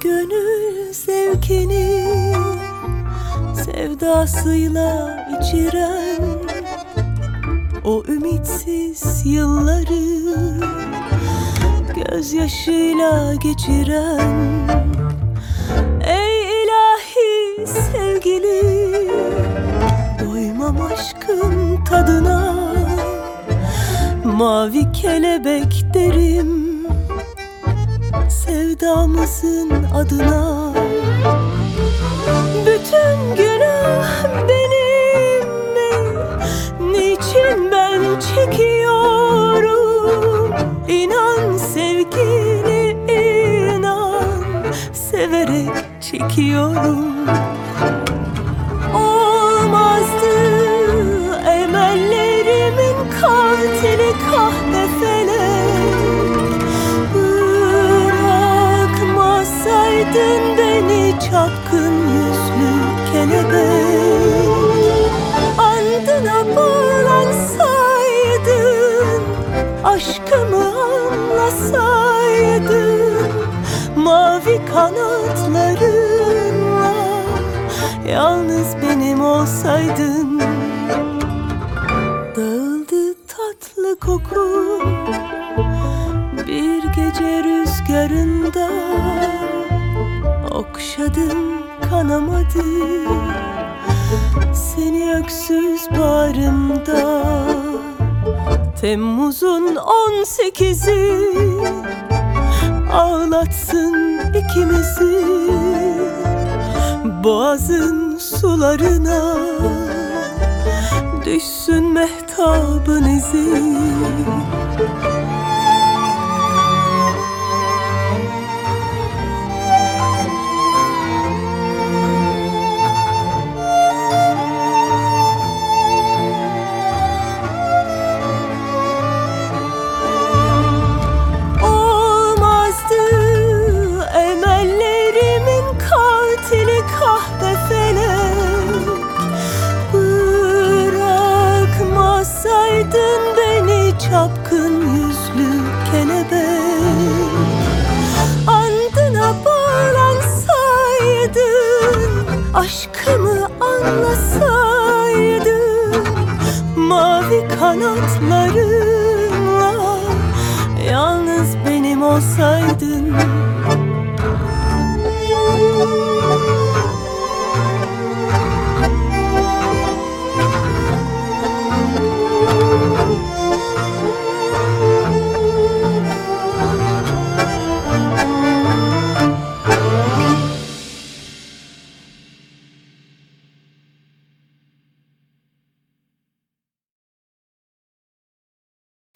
Gönül zevkini Sevdasıyla içiren O ümitsiz yılları Gözyaşıyla geçiren Ey ilahi sevgili Doymam aşkın tadına Mavi kelebek derim Sevdamızın adına? Bütün günah benim. Mi? Niçin ben çekiyorum? İnan sevgili inan. Severek çekiyorum. Olmazdı emellerimin katili kahve Bırakmasaydın beni çapkın yüzlü kelebek. Andına bağlansaydın Aşkımı anlasaydın. Mavi kanatlarınla Yalnız benim olsaydın. Dağıldı tatlı kokun Bir gece rüzgarında Okşadım kanamadı. Seni öksüz bağrımda. Temmuz'un on sekizi. Ağlatsın ikimizi. Boğazın sularına. Düşsün mehtabın izi Aşkımı anlasaydın Mavi kanatlarınla Yalnız benim olsaydın